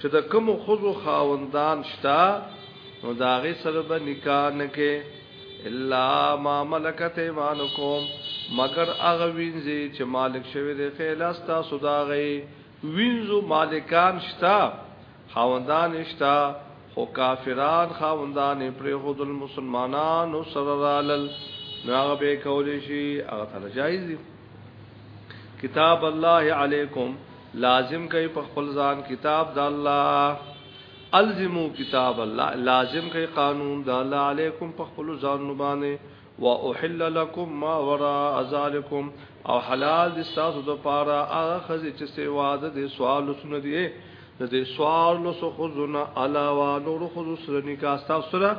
چې د کومو خزو خاوندان شته نو دا غي سره به نکاح نه کې الا ما ملکت ایمانکم مگر هغه وینځي چې مالک شوی دی فیلاستا صداغي وینځو مالکان شتا خاوندان شتا خو کافران خاوندان پر خود المسلمانانو سره رالل نو هغه به کول شي هغه ته جایز دي کتاب الله علیکم لازم کئ په خپل ځان کتاب د الله الزمو کتاب الله لازم کئ قانون د الله علیکم په خپل ځان نبانه واحل لكم ما وراء ذلكم او حلال دي تاسو د پاره هغه خزي چې سیوا د سوال سن دي د دې سوال نو سو خزونه علاوه نور خزو سره نکاح تاسو سره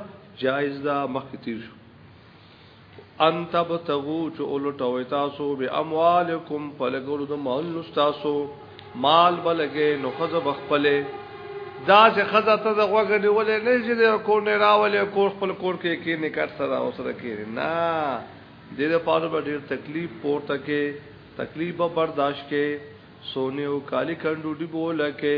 جایز ده مخکې تیر شو ان تبتغو چې اولټوي تاسو به اموالکم په لګولو د مال تاسو مال بلګې نو خزه بخپلې دا چې خزه ته د غوګه نیولې نه چې د کور نه راولې کور خپل کور کې کې نه کټ سره او سره کې نه د دې په اړه ډېر تکلیف پورته کې تکلیف برداشت کې سونه او کالی کندو دی بوله کې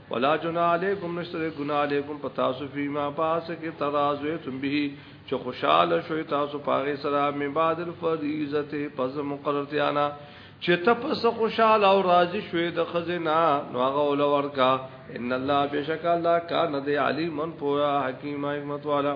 ولا جناح علیکم نشتر گناہ علیکم پتاسو فیما پاس کی ترازویتم به چه خوشحال شوی تاسو پاغی سرا من بعد الفریضت پس مقررتیانا چه تپس خوشحال او راضی شوی د خزنا نو هغه ولور کا ان الله بشک الله کان دی علیم پویا حکیم حکمت والا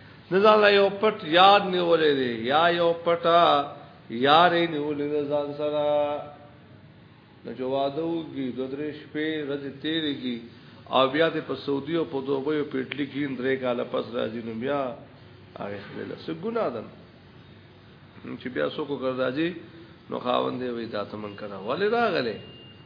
نزان لا یو پټ یاد نیولې دی یا یو پټا یارې نیولې ده ځان سره نو جو واده وږي د درې شپې ورځې تیرې کی او بیا د په سعودي او په دوبه یو پیټلی کې درې کاله پس راځي نو بیا هغه خپل څه ګناه ده چې بیا څوک ګرځي نو خاوند دی وي دا تمن کنه ولې راغله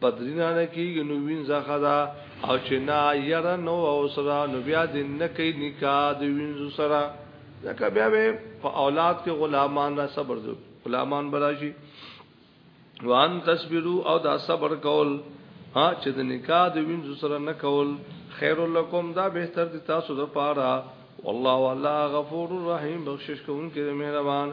بدرینا نه کیږي نو وین زخه دا او چې نه ير نو او سره نو بیا د نه کوي نکاح د وین سره ځکه بیا به په اولاد کې غلامان را صبر دي غلامان براشي وان تصبرو او دا صبر کول ها چې د نکاح د وین سره نه کول خیر لکم دا بهتر دي تاسو لپاره والله والله غفور رحیم بخشش کوونکی مهربان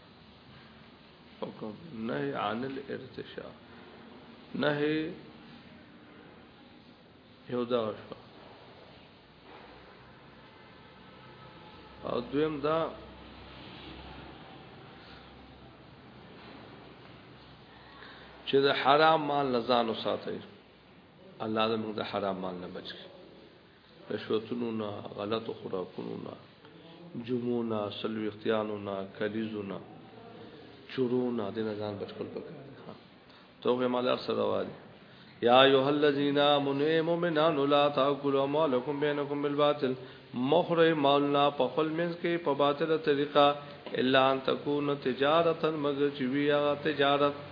حکم نهي عن الارتشاء نهي یو دا شو او دویم دا چې د حرام مال لزان وساتي الله دې موږ د حرام مال نه بچي رشوتونو نه، غلطو خوراکونو نه، جمعو نه، څلوېښتیانو نه، کلیزو نه، چورو نه دې نه ځان بچ کول پکار دي ها توغه مالار سره وایي یا ایه الذین آمنوا مؤمنان لا تاکلوا مالکم بینکم بالباطل مخره مالنا په خپل منځ کې په باطله طریقه الا ان تکون تجارتا مگر چې وی هغه تجارت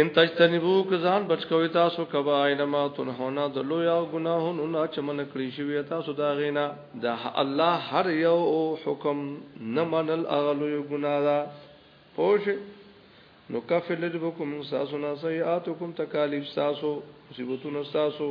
ان تجتنبو کزان بچکوي تاسو کبا اينما تنهونا د لو یا ګناهونو نه چمن کړی شوی تاسو دا غینا د الله هر یو حکم نه منل اغلو یو ګنا دا پوش نو کفر لربکم تاسو نه سیئاتکم تکالیف تاسو مصیبتونه تاسو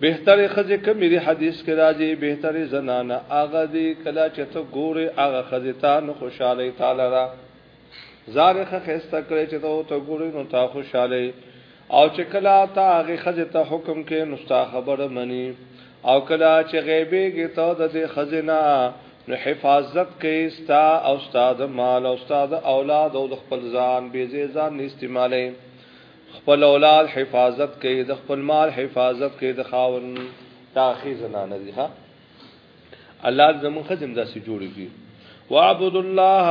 بهتره خزه کمی دی حدیث کې راځي بهتره زنانه هغه دی کلا چې ته ګوره هغه خزه تا نو خوشاله تعالی را زارخه خسته کړی چې ته ته ګوره نو تا خوشاله او چې کلا تا هغه خزه ته حکم کې نو ستا خبره مني او کلا چې غیبه کې ته د دې خزنه نو حفاظت کې ستا او استاد مال او استاد اولاد او خپل ځان به ځان استعماله خپل اولاد حفاظت کوي د خپل مال حفاظت کوي د خاون تاخي زنانه دي ها الله زمون خزم داسې جوړ کړي وعبد الله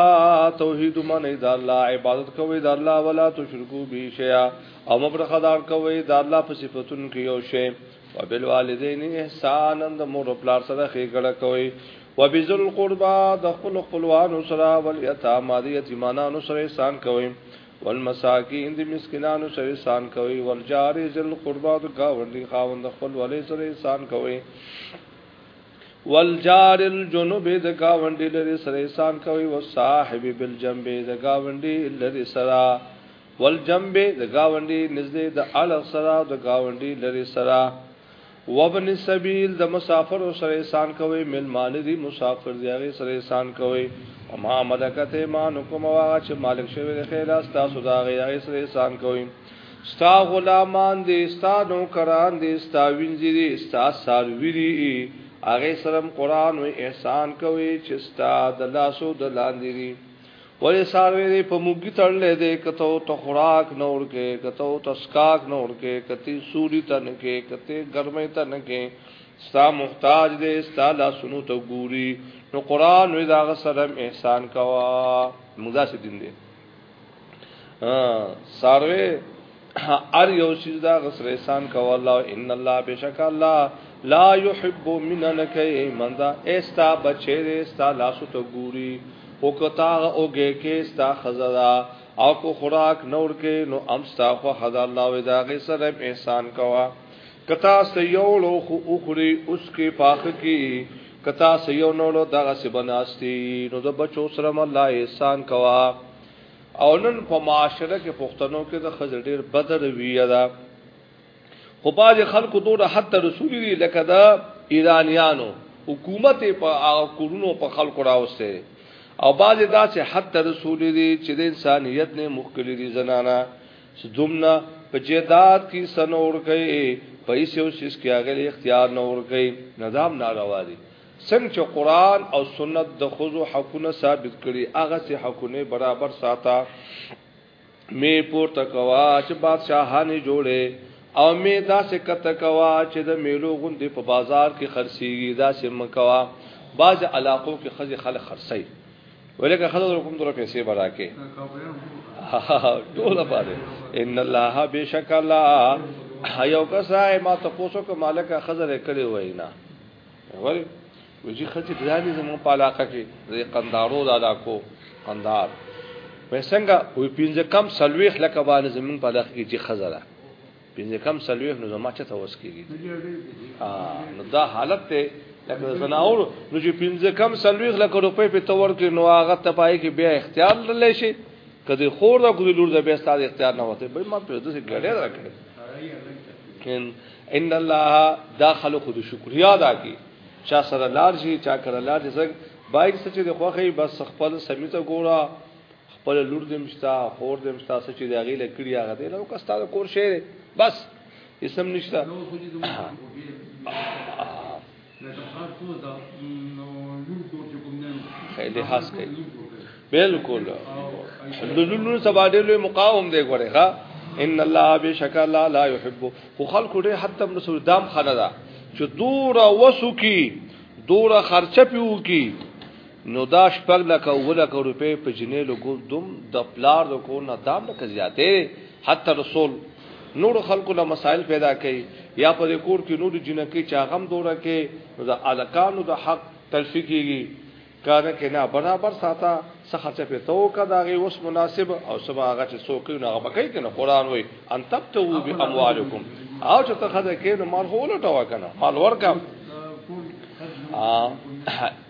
توحید من اذا الله عبادت کوي د الله ولا تشرکو به شیا او مبرخدار کوي د الله په صفاتونو کې یو شی وبالوالدین احسانا د مور او پلار سره خېګړه کوي وبذل القربا د خپل خپلوانو سره ول یتامى یتیمانو سره احسان کوي والمساکین دی مسکینانو سره احسان کوي والجار ذل قربا د گاوندی خاوند خپل ولې سره احسان کوي والجار الجنوب د گاوندی لري سره احسان کوي وصاحب بالجنب د گاوندی لري سره والجنب د گاوندی نزدې د الغ سره د گاوندی لري سره وابن السبیل د مسافرو سره احسان کوئ، مېلمانه دي، مسافر دي، هغې سره احسان کوئ، وما ملکت ایمانکم او هغه چې مالک شوی دی ښی لاس ستاسو د هغې، هغې سره احسان کوئ، ستا غلامان دي، ستا نوکران دي، ستا وینځې دي، ستا څاروي دي، هغې سره هم قرآن وايي احسان کوئ چې ستا د لاسو د لاندې دي. ولې ساروی دې په موږي تړلې دې کته او ته خوراک نه ورکې کته او ته سکاک نه ورکې کته سوري ته نه کې کته ګرمې ته نه کې ستا محتاج دې ستا لاسونو ته ګوري نو قران وې دا غسرم احسان کوا موږ داسې دین دې ها ساروی ار یو سیز دا غسر احسان کو الله ان الله بشک الله لا يحب من نکي من دا استا بچي دي استا لاسو ته ګوري او کتا اوګه کې استا خزرا او کو خوراک نور کې نو امستا خو حدا الله ودا غسر احسان کوا کتا سيولو خو اخري اوس کې پاخ کې کتا سيو نو دغه سبناستي نو د بچو سره الله احسان کوا او نن په معاشره کې پښتنو کې د خزر ډیر بد رویه ده خو باز خلکو دوه حتی رسول دي لکه دا ایرانیانو حکومت په هغه کورونو په خلکو راوسته او باز داسې حتی رسول دي چې د انسانیت نه مخکلي دي زنانا دومره په جیداد کې سنور کوي پیسې او سیس کې هغه اختیار نور کوي نظام ناروا دي څنګه چې قرآن او سنت د ښځو حقونه ثابت کړي هغه سي حقونه برابر ساته می پورته کوا چې بادشاہانه جوړه او می داسې کته کوا چې د میلو غوندې په بازار کې خرڅيږي داسې مکوا بعض علاقو کې خځه خلک خرڅي ولکه خځه کوم دره پیسې براکه ټول باندې ان الله بشک الله یو کسای ما تاسو کو مالک خزر کړي وینا ول وجي خځې ځانې زموږ په علاقه کې د قندارو د علاقو قندار وې څنګه وې پینځه کم سلويخ لکه باندې زموږ په علاقه کې چې خزه ده پینځه کم سلويخ نو زما چته وس کېږي نو دا حالت ته لکه زناور نو چې پینځه کم سلويخ لکه روپې په تور کې نو هغه تپای کې بیا اختیار لرلی شي کدی خور دا کدی لور دا بیا ستاسو اختیار نه وته به ما په دې کې ګړې راکړې کین ان الله دا خلق د شکریا دا کی چا سره لار شي چا کړه لار شي زګ باید څه چې د خوخه بس خپل سمیت ګورا خپل لور دې مشتا خور دې مشتا څه چې دا غیله کړی هغه دې نو کستا کور شي بس اسم نشتا خیلی حس کوي بالکل لولو سبا ډېر لوی مقاوم دی ګوره ها ان الله بشک الله لا يحب خو خلکو ډېر حتی نو سودام خنه ده چې دورا وسو کی دورا خرچه پیو کی نو دا شپږ لکه او لکه روپې په جنې لګو دوم د پلار د کو نه دام لکه زیاتې حتی رسول نور خلکو له مسائل پیدا کوي یا په دې کور کې نور جنکې چا غم دوره کې نو د الکانو د حق تلفی کیږي کانه کې نه برابر ساته څخه څه پته وکړه دا غي اوس مناسب او سبا هغه چې څوک نه هغه کوي کنه قران وای ان تبتو باموالکم او چې ته خدای کې نو مال هولټه وکنه مال ورکم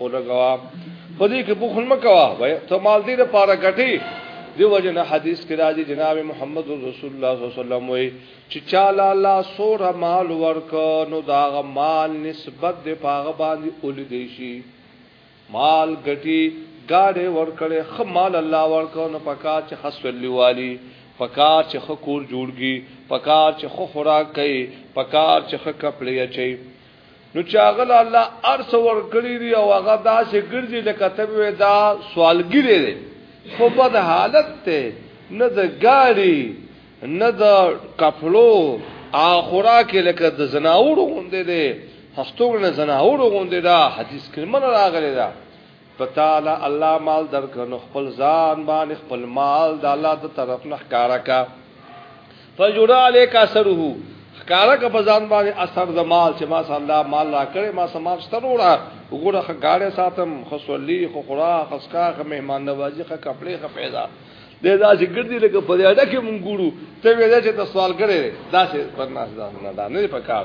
ولګوا په دې کې بخل مکوا وای ته مال دې لپاره ګټي دی وجه نه حدیث کې راځي جناب محمد رسول الله صلی الله علیه وسلم وای چې چاله الله سور مال ورک نو دا مال نسبت د پاغه باندې اول دی شي مال ګټي گاډه ورکړې خمال الله ورکو نو پکا چې حسول لیوالي پکا چې خکور جوړږي پکا چې خو خوراک کوي پکا چې خکپلې چي نو چاغل الله ارس ور کړی دی او هغه داسې ګرځي لکه ته وې دا سوالګری دی خو په د حالت ته نه د ګاډي نه د کپلو اخرا کې لکه د زناورو غوندې دی هستوګ نه زناورو غوندې دا حدیث کې من راغلی دا په تا له الله مال درکړ نو خپل ځان باندې خپل مال د الله د طرف نه ښکارا کا فجرا علیک اثره ښکارا کا په ځان باندې اثر د مال چې ما سره الله مال را کړې ما سره مال ستر وړا وګوره خ غاړې ساتم خصلی خو خورا خسکا خ مهمان نوازی خ کپڑے خ پیدا دې دا چې ګرځي لکه په دې اډه کې مونږ ګورو ته وې چې تاسو سوال کړي دا چې پرناس دا نه دا نه پکار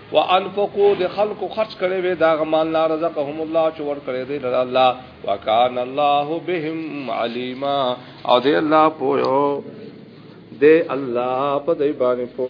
وانفقوا د خلق خرج کړي وي دا غمال لا رزقهم الله چې ور کړي دي لره الله وکان الله بهم علیما او دې الله پوهو دې الله په دې باندې پوه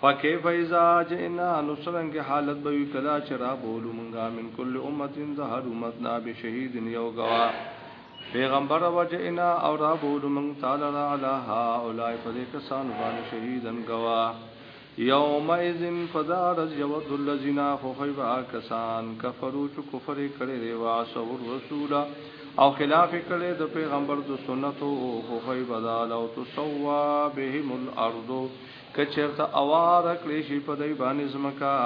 فكيف اذا جئنا نو څرنګه حالت به وي کله چې را بولو مونږه من کل امه د هر امت نه به شهید یو غوا پیغمبر وجئنا او را بولو مونږ تعالی را علی هؤلاء فذي کسان باندې شهیدن غوا یوم اذن فدارز یود الذین خفیبا کسان کفرو چې کفر کړي دی واسو رسول او خلاف کړي د پیغمبر د سنتو خفیبا دال او تسوا بهم الارض که چرته اوار کړی شي په دای باندې زمکا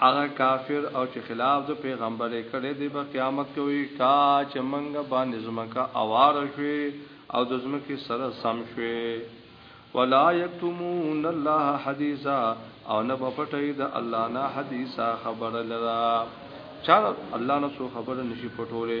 هغه کافر او چې خلاف د پیغمبر کړي دی په قیامت کې وي کا چې منګه باندې زمکا اوار شوي او د زمکه سره سم شوي ولا یکتمون الله حدیثا او نه بپټي د الله نه حدیثا خبر لرا چا الله نه سو خبر نشي پټوله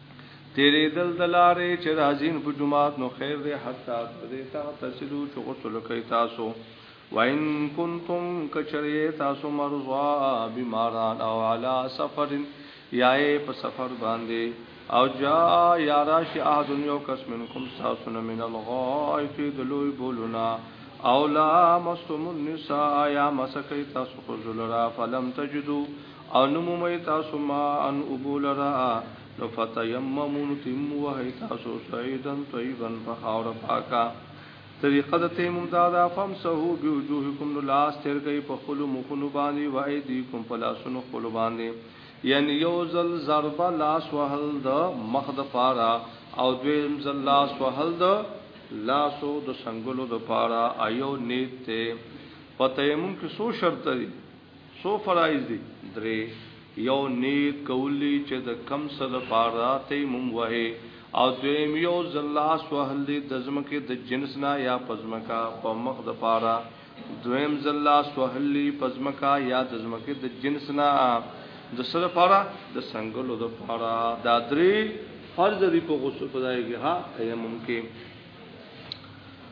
تیریدل د لارې چې راځین په جماعت نو خیر دی حتی دې ته تسلو چې غسل کوي تاسو وان کنتم کچری تاسو مرضا بیماران او علی سفر یای په سفر باندې او جا یا راشی احد یو کس منکم تاسو نه من الغائط دلوی بولنا او لا مستم النساء یا مسکی تاسو خزل را فلم تجدو او نو مومئ تاسو ما ان اوبو لرا نو فتیممو نو تیمم ووهئ تاسو صعیدا طیبا په خاوره پاکه طریقه د تیمم دا ده فمسحو بوجوهکم نو لاس تیر کړئ په خپلو مخونو باندې و ایدیکم په لاسونو خپلو باندې یعنی یو ځل ضربه لاس وهل د مخ د پاره او دویم ځل لاس وهل د لاسو د څنګلو د پاره ایو نیت ته په تیمم کې څو شرط دي څو فرائض دي؟ درې، يو نيت کول دي چه د کوم څه د پاره تيمم وهې او دويم يو ځل لاس وهل دي د ځمکې د جنس نه يا په ځمکه په مخ د پاره دويم ځل لاس وهل دي په ځمکه يا د ځمکې د جنس نه د څه د پاره د سنگلو د پاره دا درې فرض دي په غسل پدای کې ها تيمم کې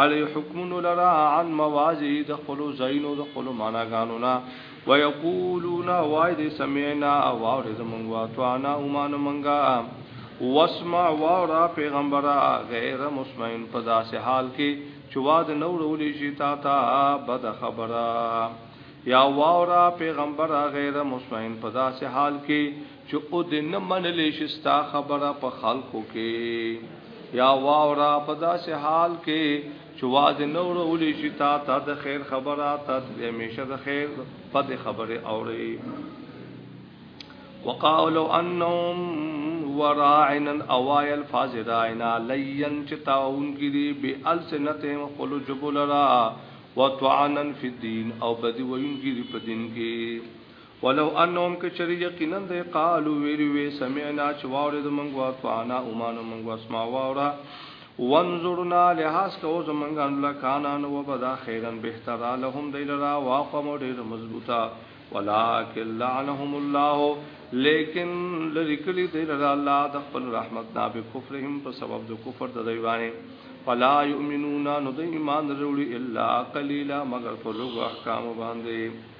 علی حکمونو لرا عن مواضع د خپلو ځایونو د خپلو معناګانو نه ويقولون وای دې سمعنا او اور زمونږ واتوانا ومان منګا واسمع وارا پیغمبره غیر مسمعين په داسې حال کې چې واد نو رولې شي تا تا بد خبره یا وارا پیغمبره غیر مسمعين په داسې حال کې چې او دې نه منلې شي ستا خبره په خلکو کې یا واورا په داسې حال کې چې واز نه ورولې شي تا ته د خیر خبره تا ته همیشه د خیر په دې خبره اوري وقالو انهم وراعنا اوای الفاظ راعنا لین چې تاون کې دي به السنتهم قلو جبلرا وتعنا فی الدین او بدی وین کې په دین کې ولو انهم که چېرې یقینا دوی قالو ویلي وی سمعنا چې واورېدو موږ واطعنا ومانو موږ واسمع واوره وانظرنا لحاظ کوو زمونږ نو لکانا نو وبه دا خیرا بهتره لهم دی لرا واقوم او ډېره مضبوطه ولکن لعنهم الله لیکن لري کړي دی لرا الله د خپل رحمت نه به کفرهم په سبب د کفر د دی باندې فلا یؤمنون نو د ایمان وروړي الا قلیلا مگر په لوګ احکام باندې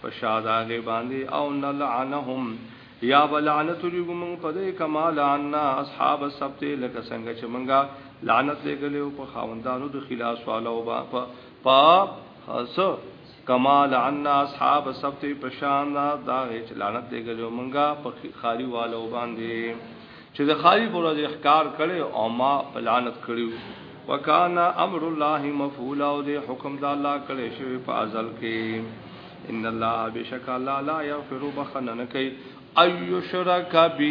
په شا د هغې باندې او نلعنهم یا به لعنت ولېږو موږ په دې کما لعنا اصحاب السبت لکه څنګه چې موږ لعنت لېږلی او په خاوندانو د خلاص والو به په په څه کما لعنا اصحاب السبت په شان دا چې لعنت لېږلی موږ په خاري والو باندې چې د خالي پر ورځ احکار کړي او ما پلانت کړیو وکانا امر الله مفعولا او د حکم د الله کړي شوی په ازل کې ان الله بشک الله لا یغفر بخنن کوي ایو شرک به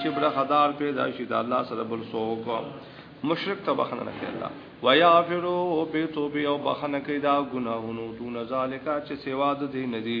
چې بر خدار پیدا شي د الله سره بل څوک مشرک ته بخنه نه کوي الله ويعفرو به توبه او بخنه کوي دا ګناهونو دون ذالک چې سوا د دین دی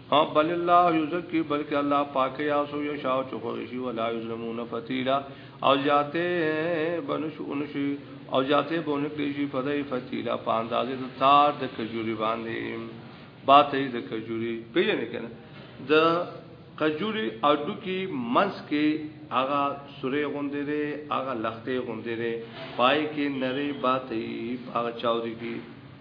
او بل الله یزکی بلکې الله پاک یا سو یشاء چخوشی ولا یظلمون فتیلا او زیاته بنشو انشی او زیاته بونکړي شي فدای فتیلا په اندازې د تار د کجوري باندې باته د کجوري پیژنې کنه د کجوري اډو کې منس کې هغه سورې غوندې لري هغه لختې غوندې لري پای کې نری باته هغه چاودي کې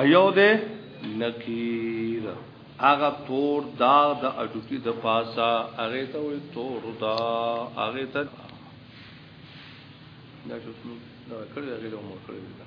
ایو دې نکیر هغه تور داغ د اډوکی د پاسا هغه ته وي تور دا هغه ته دا چې څو دا کړی هغه له مور کړی دا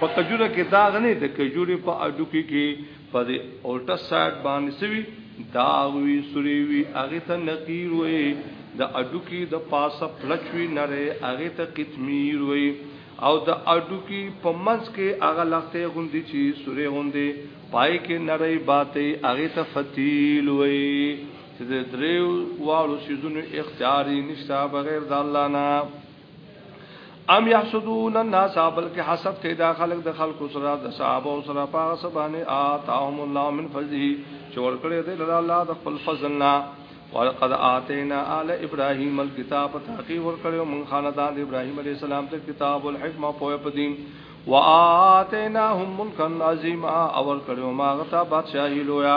په کجوره کې داغ نه د کجوري په اډو کې کې په دې اولټا سایډ باندې سوي داغ وی سوري وی هغه ته نقیر وي د اډو کې د پاسه پلچوي نره هغه ته قتمیر وي او د اډو کې په منځ کې هغه لخته غوندي چې سوري غوندي پای کې نره باتي هغه ته فتیل وي چې د دریو والو سيزونو اختیاري نشته بغیر د الله نه ام یحسدون الناس بلکې حسد کوي دا خلک د خلکو سره د صحابه او سره په سبانه آتاهم الله من فضله چې ورکړي دی له الله د خپل فضل نه ولقد آتینا آل ابراهیم الكتاب تحقیق ورکړو من خاندان ابراهیم علیه السلام ته کتاب الحکمه په پدین وآتیناهم ملکا عظیما اور کړو ما غتا بادشاہی لویا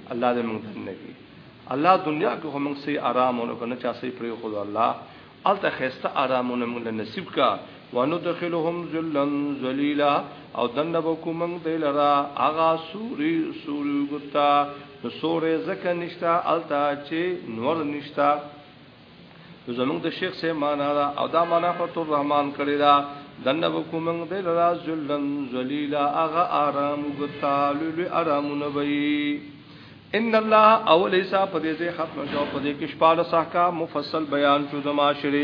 الله دې موږ دنه کی الله دنیا کې هم سي آرام او کنه چا سي پرې خو الله الته خسته آرام او موږ نصیب کا وندخلهم ذلا ذلیلا او دنه وکوم دلرا اغا سوري سوري ګتا سورې زکه نشتا الته چې نور نشتا زمونږ د شیخ سه معنا دا او دا معنا فتو الرحمن کړی دا دنه وکوم د لرا ذلن ذلیلا اغه آرام غتال له آرام نبی ان الله اول ایسا په دې ځای ختم شو په دې کې شپاله صحکا مفصل بیان شو د معاشره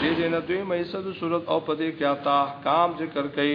دې دې نه دوی مې صد صورت او په دې کې اتا احکام ذکر کړي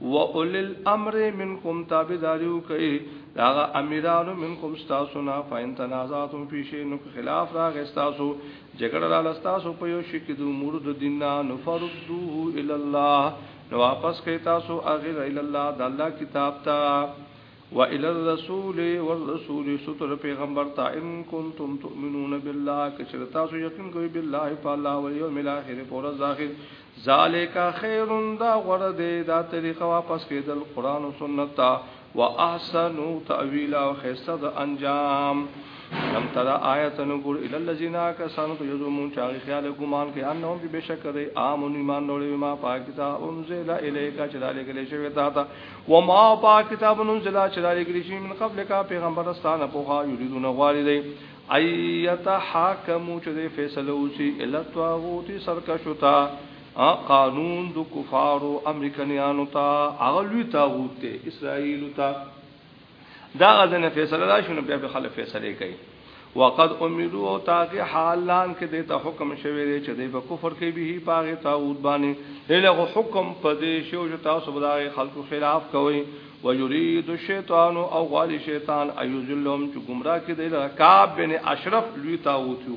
و اول الامر منکم تابعداریو کوي داغه امیرانو منکم تاسو نه فین تنازعتم فی شی نو خلاف را غستاسو جګړه را لستاسو په یو شی کې د امور د دینه نو فردوه الی الله نو واپس کوي تاسو اغه الی الله د الله کتاب ته وإلى الرسول والرسول ستر پیغمبر تا ان کنتم تؤمنون بالله کچر تاسو یقین کوي بالله په الله او یوم الاخر پر ظاهر ذالک خیر دا غره دی دا طریقه واپس کېدل قران او سنت تا واحسن تاویل او خسته د انجام لم ترى آیتن ګور ال الذين كسانوا يزعمون چاغي خیال ګمان کې انهم بشک دی امن ایمان لري ما پاکتا انزل الیک چې دالې کې شوی تا تا وما با کتاب انزل چې را لګل شي من قبل کا پیغمبر ستانه پوها یریدون غواړي دی ایت حاکمو چې د فیصله وسی الا طاغوت سرکشتا قانون د کفارو امریکایانو ته اغلوی طاغوت ته اسرائیل ته دا غزنه فیصله دا شنو بیا به خلک فیصله کوي وقد امروا او تاکي حالان کې د ته حکم شوی دی چې د کفر کې به پاغه تاوت باندې هله حکم پدې شو چې تاسو بلای خلکو خلاف کوي ويريد الشیطان او غالي شیطان ايذلهم چې گمراه کې دی رکاب بن اشرف لوی تاوت یو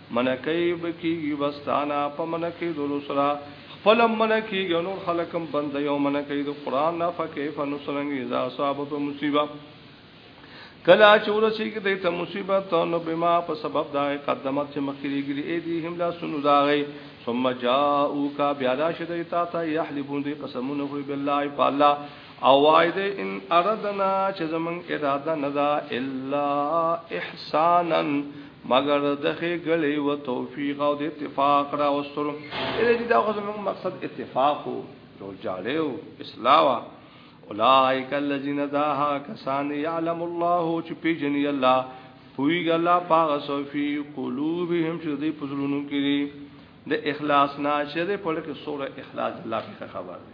منع کوي به کیږي بستانه په منع کېدلو سره خپل منع کیږي او نور خلک هم بندوي او منع کوي د قرآن نه فکیف نو څرنګه اذا اصابت مصیبه کلا چې ورسېږي د ته مصیبت نو بما په سبب دا قدمت چې مخکې ګری اې دي هم لا سنو دا غي ثم جاءوکا بیا راشد ایتا تا یحلبون دی قسمونه خو بالله په الله او وای دې ان اردنا چې زمون اراده نه دا الا احسانا مگر دغه غلې و توفیق او د اتفاق را وسترو دې دا خو زمون مقصد اتفاق او جوړ جاړو اصلاح اولائک الذین داها کسان یعلم الله چې پیجنی الله پویګ الله پاغه سوفی قلوبهم چې دې پزړونو کې د اخلاص نه چې دې په لکه سوره اخلاص الله په خبر دی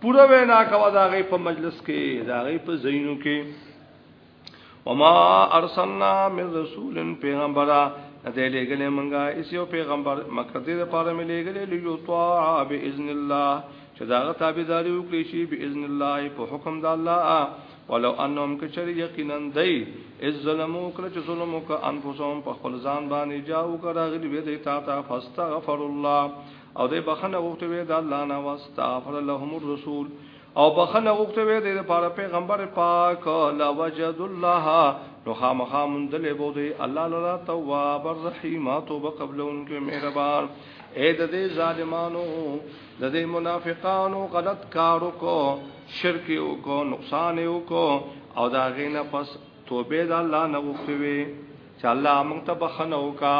پوره وینا کوا دا غي په مجلس کې دا غي په زینو کې وما ارسلنا من رسول پیغمبرا دې لګلې منګه اس یو پیغمبر مکه دې لپاره مې لګلې لیو طاع باذن الله چې دا غ تابعداري وکړي شي باذن الله په حکم د الله ولو انهم کچر یقینا دای از ظلمو کله چې ظلم وک انفسهم په خپل ځان باندې جاو کړه غلی به دې تا ته فاستغفر الله او د بخنه غوښته وی د الله نه واستغفر لهم الرسول او بخنه غوښته وی د لپاره پیغمبر پاک لا وجد الله نو خامخا مندل بو دی الله لرا تواب الرحیم توبه قبل انکه مهربان اے د دې ظالمانو د دې منافقانو غلط کارو کو شرک او کو نقصان او کو او دا غینه پس توبه د الله نه غوښته وی چې الله موږ ته بخنه وکا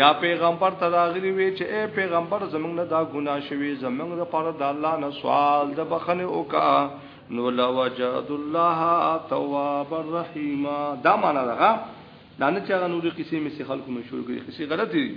یا پیغمبر ته راغلی وی چې اے پیغمبر زمنګ نه دا ګناه شوی زمنګ د پاره د الله نه سوال د بخنه وکا نو لوجد الله تواب الرحیم دا معنا ده دا نه چې هغه نورې قصې مې سي خلکو مشهور کړي قصې غلطې دي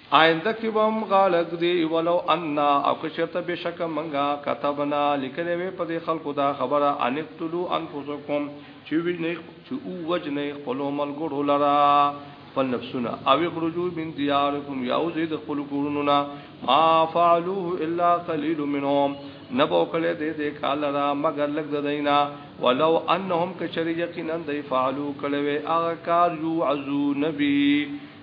آینده کې به هم غاړه ږدي ولو انا او که چېرته بېشکه موږ کتبنا لیکلی وی په دې خلکو دا خبره ان اقتلو انفسکم چې وجنئ چې او وجنئ خپلو ملګرو لره خپل نفسونه او اخرجو من دیارکم یا اوځي د خپل کورونو نه ما فعلوه الا قلیل منهم نبو کله دې دې کال را مگر لګ د دینا ولو انهم کشری یقینا دی فعلوا کله هغه کار یو عزو نبی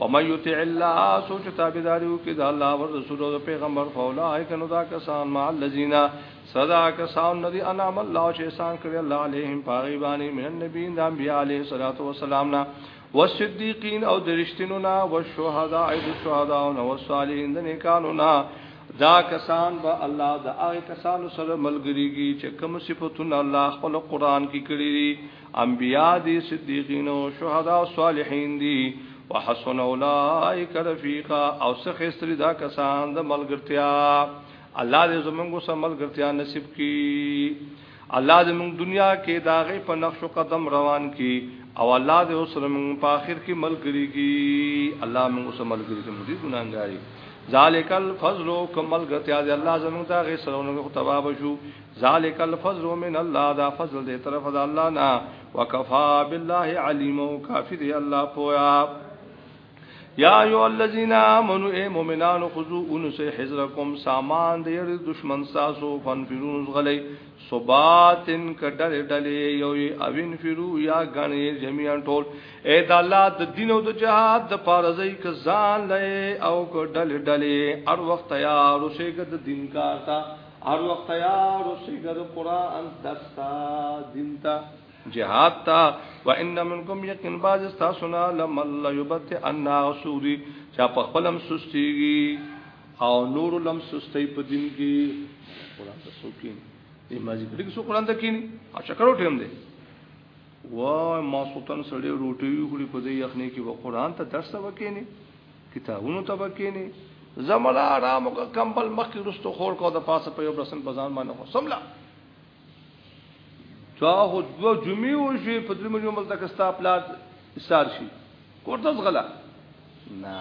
ومن یطع الله سوچ تابعداریو کې د الله او رسول او پیغمبر فولائک نو دا کسان مع الذین صدا کسان ندی انعام الله چې احسان کړی الله علیهم پاغي باندې من النبیین د انبیاء علیه الصلاۃ والسلام نا والصدیقین او درشتینو نا والشهداء او الشهداء او والصالحین د نیکانو نا دا کسان به الله د هغه کسانو سره ملګریږي چې کوم صفاتونه الله خپل قران کې کړی انبیاء دی صدیقین او شهدا او صالحین دی وحسن اولائک رفیقا او سخه سری دا کسان د ملګرتیا الله دې زمونږ سره ملګرتیا نصیب کړي الله دې موږ دنیا کې داغه په نقش قدم روان کړي او الله دې اوس موږ په آخر کې ملګری کړي الله موږ سره ملګری کړي موږ دې ګناګاری ذالک الفضل کمل غتیا دې الله زمونږ داغه سره نو تباب شو ذالک الفضل من الله دا فضل دې طرف د الله نه وکفا بالله علیم کافی دی الله پویا یا ایو الذین آمنو اے مومنان خذو انس حذرکم سامان دیر دشمن ساسو فنفرون غلی صباتن کډل ډلې یو اوین فرو یا غنی جميعا ټول اے د الله د دین او د جهاد د پارزی ک ځان لې او کډل ډلې هر وخت تیار اوسې ک د دین کار تا هر وخت تیار اوسې ګر قران دستا دینتا جهاد تا وان منکم یقین باز استاسنا لم الله یبت ان اسوری چا په خپلم سستیږي او نور لم سستی په دین کې قران ته سوکین دی ما ذکر کې سو قران ته کین او شکر وټیم دی وای ما سلطان سړی روټي خوري په دې یخنه کې و قران ته درس وکینی کتابونو ته بکینی زملا آرام او کمبل مخکې رستو خور کو د پاسه په یو برسن بزان باندې خو سملا چا هو دو جمعې او شی په درې مليون مل تک ستا پلار سار شي کوټه غلا نا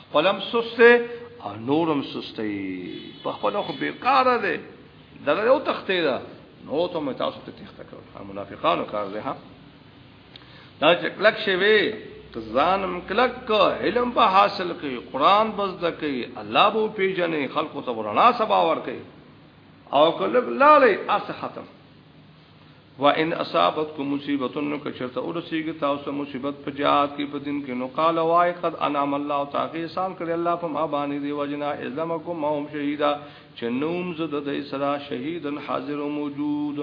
خپلم سسته او نورم سسته په خپل خو بیکار ده دغه یو تختې ده نو ته مې تاسو ته تخته کړ منافقانو کار ده ها دا چې کلک شوی ته ځانم کلک کو علم به حاصل کړي قران بس د کوي الله به پیژنې خلکو ته ورنا سبا ور کوي او کلک لاله اس ختم و ان اصابتکم مصیبت نو کچرته ورسیږي تاسو مصیبت په جهاد کې په دین کې نو قال وای قد انعم الله تعالی احسان کړی الله په ما باندې دی وجنا ازمکم ما هم شهیدا چنوم زده د اسرا شهیدن حاضر موجود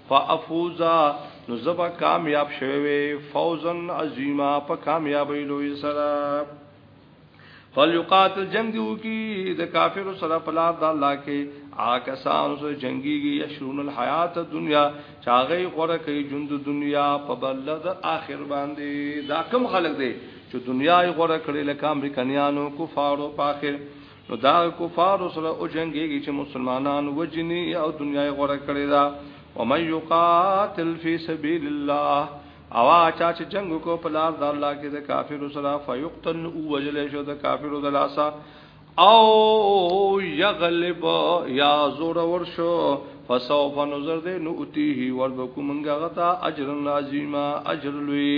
فافوزا نو زبا کامیاب شوی وي فوزن عظیما په کامیابی لوی سره فلیقاتل جنگ دیو کی د کافر سره پلار د الله کې آکسان سره جنگیږي یشرون الحیات دنیا چاغی غره کوي ژوند دنیا په بل د اخر باندې دا کم خلق دی چې دنیا یې غره کړی لکه امریکایانو کفارو په اخر نو دا کفار سره او جنگيږي چې مسلمانان وجني او دنیا یې غوړه کړی دا او مې یقاتل فی سبیل الله او چا چې جنگ کو په لار د الله کې د کافر سره فیقتل او وجل شو د کافر د لاسا او یغلب یا زور ور شو فسوف نظر دې نو اتیه ور بکو منګه غتا اجر عظیما اجر لوی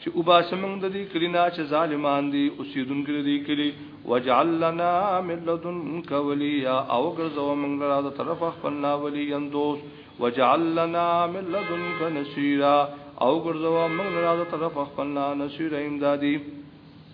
چې وباسه موږ د دې کلی نه چې ظالمان دي اوسیدونکي دې کلی وجعل لنا من لدنک ولیا او ګرځو موږ لرا د طرف خپل نا ولی اندوس وجعل لنا من لدنک نصيرا او ګرځو موږ لرا د طرف خپل نا نصير امدادي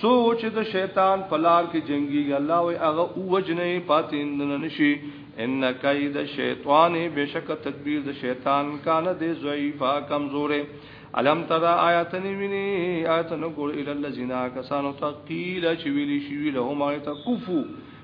سوچ د شیطان پلار کې جنگي الله او هغه او وجنه پاتین نه نشي ان کید شیطان بشک تدبیر د شیطان کان د ضعیفا کمزوره علم ترا آیاتن ویني آیاتن ګور ال الذین کسانو تقیل چې ویلی شي لهم ایت کفو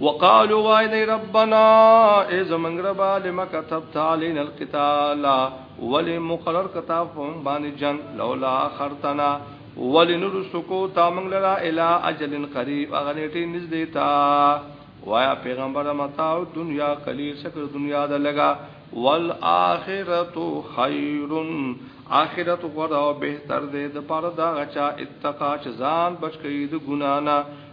وقالو وای دی ربنا ای زمنګ ربا لما كتبت علينا القتال ولی مقرر کتاب فهم باندې جنگ لولا خرتنا ولی نرسکو تا منګ لرا الی اجل قریب اغنیټی نزدې تا وایا پیغمبر متاع دنیا قلیل شکر دنیا دا لگا والآخرت خیر آخرت غره او بهتر دې د پاره دا غچا اتقا چې ځان بچ کړي د ګنا نه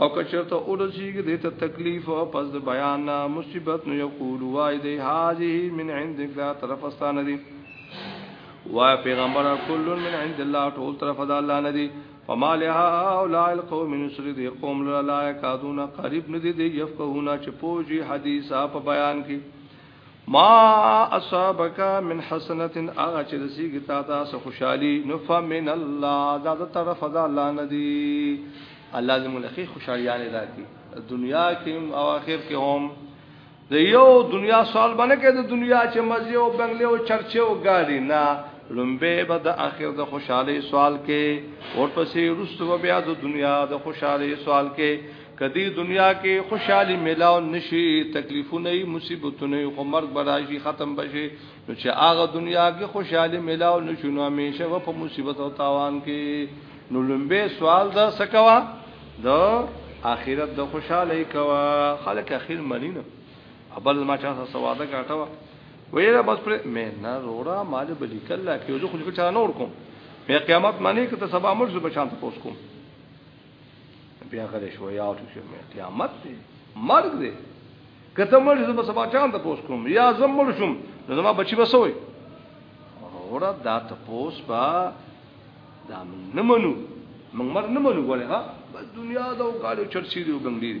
او که چرته اورسیږي د ته تکلیف او پس د بیان نه مصیبت نو یقول وای دی هذه من عندك لا طرف استان دی وای پیغمبر کل من عند الله ټول طرف د الله نه دی فما لها اولئ القوم نصر دی قوم لا لا کادون قریب ندی دی یفقهون چې پوجي حدیثه په بیان کې ما اصابک من حسنت اغا چې رسی گتا تا سو خوشحالی نف من الله دا دا طرف دا الله ندی الله زمون اخی خوشحالیان ادا کی دنیا کې او آخر کې هم د یو دنیا سوال باندې کې د دنیا چې مزي او بنگلې او چرچه او ګاډي نه لومبه به د اخر د خوشحالي سوال کې ورپسې رسو بیا د دنیا د خوشحالي سوال کې کدی دنیا کې خوشحالي ملاو نشي تکلیفونه یې مصیبتونه خو مرګ براشي ختم بشي نو چې هغه دنیا کې خوشحالي ملاو نشي نو همیشه و په مصیبت او تاوان کې نو لمبه سوال دا سکوا د اخرت د خوشحالي کوا خلک اخر منینه ابل ما چا سواده کاټوا ویره بس پر مې نه رورا مال بلی کله کې زه خو څه نه ور کوم مې قیامت معنی کې ته سبا مرز به شانت پوس کوم بیا غل شو یا او شو مې قیامت دی مرګ دی کته مړ زه به سبا چاند پوس کوم یا زم مړ شم نو زما بچی بسوي اور دا ته پوس با دا نه منو موږ مر نه منو غواړي ها بس دنیا دا وکړو چرسي دی وګنګلي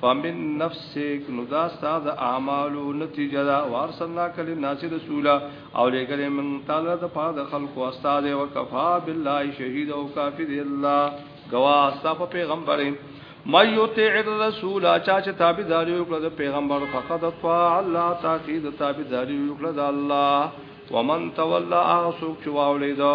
فمن نفسک نو دا ستا د اعمالو نتیجه ده وارسلنا کلی ناس رسولا او لګل من تعالی د پاره د خلق او استاد او کفا بالله شهید او کافی دی الله گوا ستا په پیغمبر مَيُطِعِ الرَّسُولَ چا چې تابعداري وکړه د پیغمبر فقط طاع الله تاکید تابعداري وکړه د الله ومن تولى اعصوب چواولې ده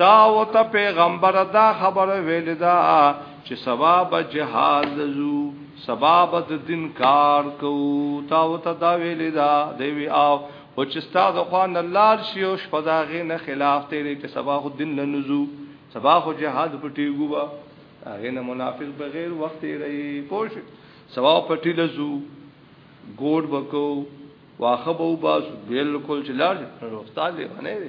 تا او ته پیغمبر دا خبره ویل دا چې سبب جهاد زو سبب د دین کار کو تا او ته دا ویل دا دی وی او او چې استاد خوان الله شي او شپداغه نه خلاف تیرې چې سبا خو دین نه نزو سبا خو جهاد پټیګو با هغه نه منافق بغیر وخت یې پوش سبا پټی لزو ګوډ بکو واخه بو باس بالکل چې لار استاد دی باندې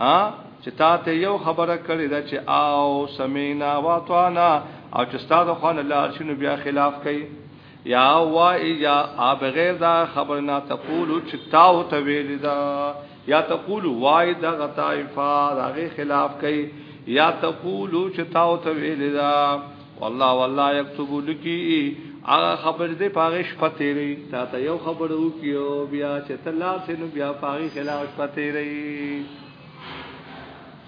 ها چې تا ته یو خبره کړی دا چې او سمینا واطعنا او چې ستاسو خوان الله شنو بیا خلاف کوي یا وا یا بغیر دا خبر نه تقول چې تا او ته ویل دا یا تقول وای دا غطائفه دا غي خلاف کوي یا تقول چې تا او ته ویل دا والله والله یكتب لکی هغه خبر دې پاغه شپه تیری تا ته یو خبر وکیو بیا چې تلا سينو بیا پاغه خلاف شپه تیری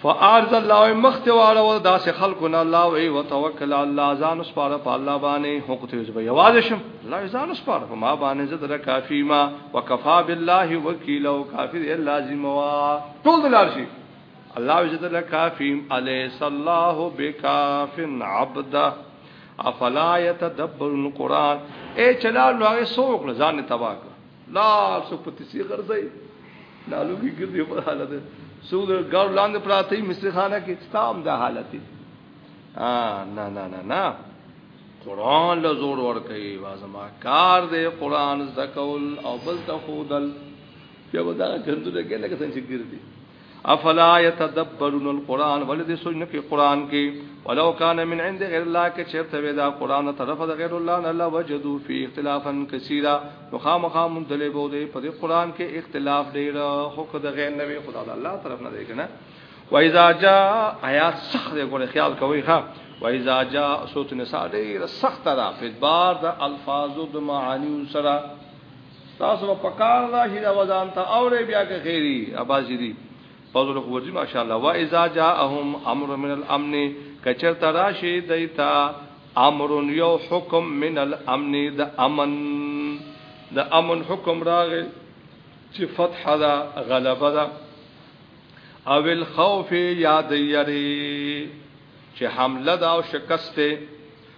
فارض الله مختواله ول داس خلق نه الله وی وتوکل الله ځان سپاره په الله باندې حق ته زبې یواز شم الله ځان سپاره په ما باندې زه در کافی ما وکفا بالله وکیل او کافی لازم وا ټول لارشي الله وجدل کافیم الیس الله بکاف عبده افلا يتدبر القران اے چلال نو هغه سوق ځان تباہ لا سو پتی سی غرزي لالو کی ګرځي په حالت سو د ګور لاندې پراته مصری خانه کې ستام دا حالت دی ا نه نه نه نه قران له زور ور کوي وازما کار دی قران زکول او بل تخودل بیا ودا ګندره کې لکه څنګه چې ګرځي افلا يتدبرون القران ولدي سوچ نه کې قران کې ولو کان من عند غیر الله کې چرته ودا قران طرف د غیر الله نه الله وجدو فی اختلافا کثیرا مخامخا مندلې بو دې په دې قران کې اختلاف ډیر حق د غیر نبی خدا د الله طرف نه دی کنه و اذا جاء آیات سخت دی ګوره خیال کوي ها و اذا جاء صوت نساء ډیر سخت را په بار د الفاظو د معانی سره تاسو په کار دا شي دا وزن ته اورې بیا کې خیری اباځي دي فضل قوتي ماشاءالله وا اذا جاءهم امر من الامن کچر تراشی دیتا امر یو حکم من الامن د امن د امن حکم راغی چې فتح دا غلبه دا او الخوف یا دیری چې حمله دا او شکست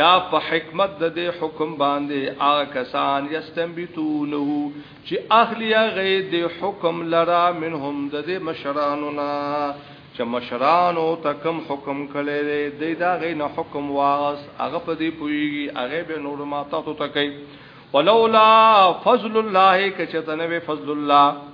یا په حکمت د دې حکم باندې هغه کسان یستنبتونه چې اخلی هغه د حکم لرا منهم د دې مشرانو نه چې مشرانو تکم حکم کړي دی د دا غینه حکم واغس هغه په دې پویږي هغه به نور ماته تو تکي ولولا فضل الله کچته نو فضل الله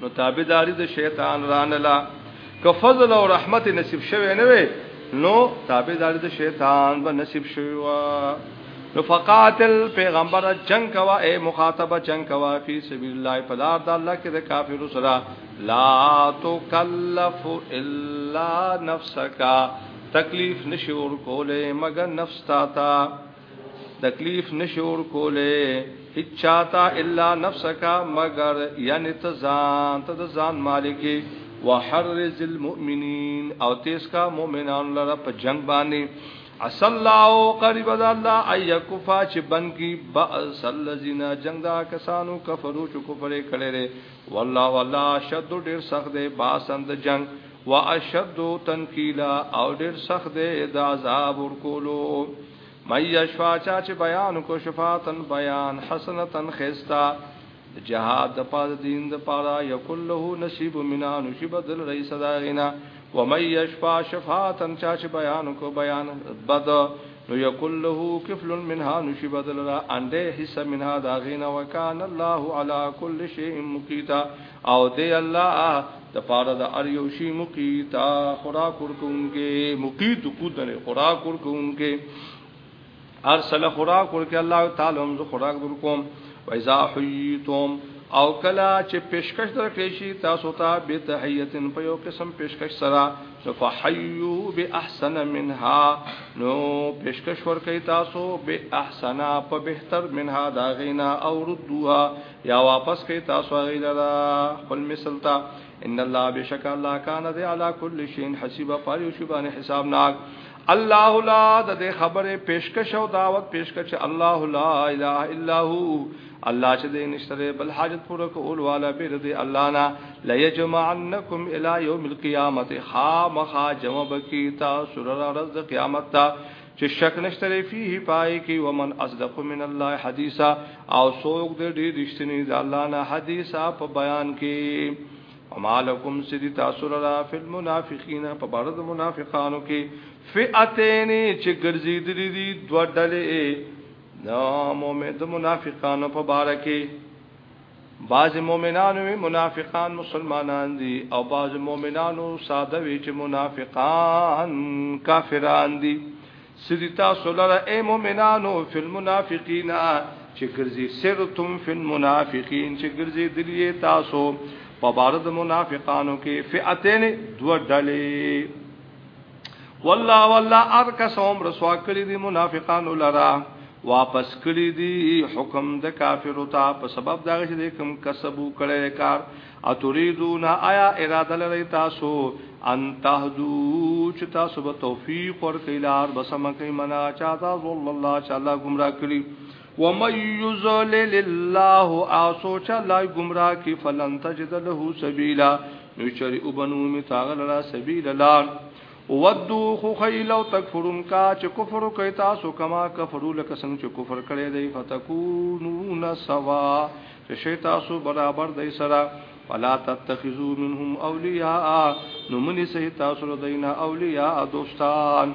نو تابعداري د شیطان رانلا که فضل او رحمت نصیب شوه نه وي نو تابعداري د شیطان به نصیب شوه نو فقاتل پیغمبر جنگ کوا اے مخاطبه جنگ کوا فی سبیل الله پلار د الله کې د کافر سره لا تکلف الا نفسک تکلیف نشور کوله مگر نفس تا تا تکلیف نشور کوله هیڅ چاته الا نفسک مگر یعنی ته ځان ته ځان مالکی وحرز المؤمنین او تیز کا مؤمنان لره په جنگ باندې اصل الله قریب ده الله ايکفا چې بن کی باس الذين جنگ دا کسانو کفرو چې کفر کړي والله والله اشد ډیر سخت دی باسن د جنگ واشد تنکیلا او ډیر سخت دی د عذاب ورکولو مې شفا چا چې بیان کو شفاعتن بیان حسنتن خستا جهاد د پاد دین د پاره یکل له نصیب منا نصیب دل رئیس داغینا و مې شفا شفاعتن چا چې بیان کو بیان بد نو یقول له کفل منها نشی بدل را انده حصہ منها دا غینا وکان الله علی کل شیء مقیتا او دی الله د پاره د ار یو شی مقیتا خوراک ورکونکې مقیت قوت نه خوراک ورکونکې ارسل خوراک ورکې الله تعالی هم خوراک ورکوم و اذا حیتم او کلا چې پیشکش درکړې شي تاسو ته به تحیتن په یو قسم پیشکش سره نو فحیو باحسن منها نو پیشکش ورکړی تاسو به احسنا په بهتر منها دا غینا او ردوها یا واپس کړی تاسو غیلرا خپل مثل تا ان الله بشک الله کان ذی علی کل شیء حسیبا پاره شی باندې حسابناک الله لا د خبره پیشکش او دعوت پیشکش الله لا اله الا هو الله چې دې نشته بل حاجت پوره کول والا به دې الله نه لا یجمعنکم الی یوم القیامت خامخا جمع بکی تاسو را ورځ قیامت ته چې شک نشته فيه پای کې ومن اصدق من الله حدیثا او سوق دې دې رښتینی د الله نه حدیثا په بیان کې ومالکم سری تاسو را فی المنافقین په بار د منافقانو کې فئتین چې ګرځیدلې دي دوه ډلې نو مؤمن د منافقانو په باره کې بعض مؤمنانو وی منافقان مسلمانان دي او بعض مؤمنانو ساده وی چې منافقان کافران دي سری تاسو لره اے مؤمنانو فی المنافقین چې ګرځي سرتم فی المنافقین چې ګرځي دلیه تاسو په بار د منافقانو کې فئتین دو ډلې والله والله ار کسوم رسوا کړی دی منافقان لرا واپس کړی دی حکم د کافر تا په سبب دا چې کوم کسب کړی کار اتریدون آیا اراده لري تاسو ان تهدو چې تاسو به توفیق ورکړي لار بسمه کوي منا چاته ظل الله چې الله گمراه کړی ومن یذلل الله اسوچ الله گمراه کی فلن تجد له سبیلا نو چری وبنو می تاغل را سبیل لار ودو خو خیل او تکفرون کا چې کفر کوي تاسو کما کفرو لکه څنګه چې کفر کړي دی فتكونون سوا چې شي تاسو برابر دی سره فلا تتخذوا منهم اولیاء نو منی سي تاسو دینه اولیاء دوستان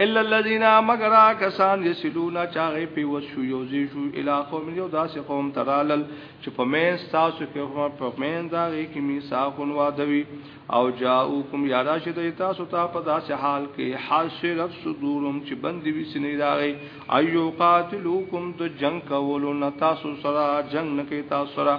الا الذين مگر کسان یسلون چاغه پی وسو یوزی شو الی قوم یو داس قوم ترالل چې په مین تاسو کې هم په مین دا غي کې می ساخون وادوي او جاءوکم یا راشد تاسو ته په داس حال کې حاصرت صدورم چې بند وی سینې راغی ایو قاتلوکم د جنگ کولو نه تاسو سره جنگ نه کې تاسو سره